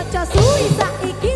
Ojo suwi saiki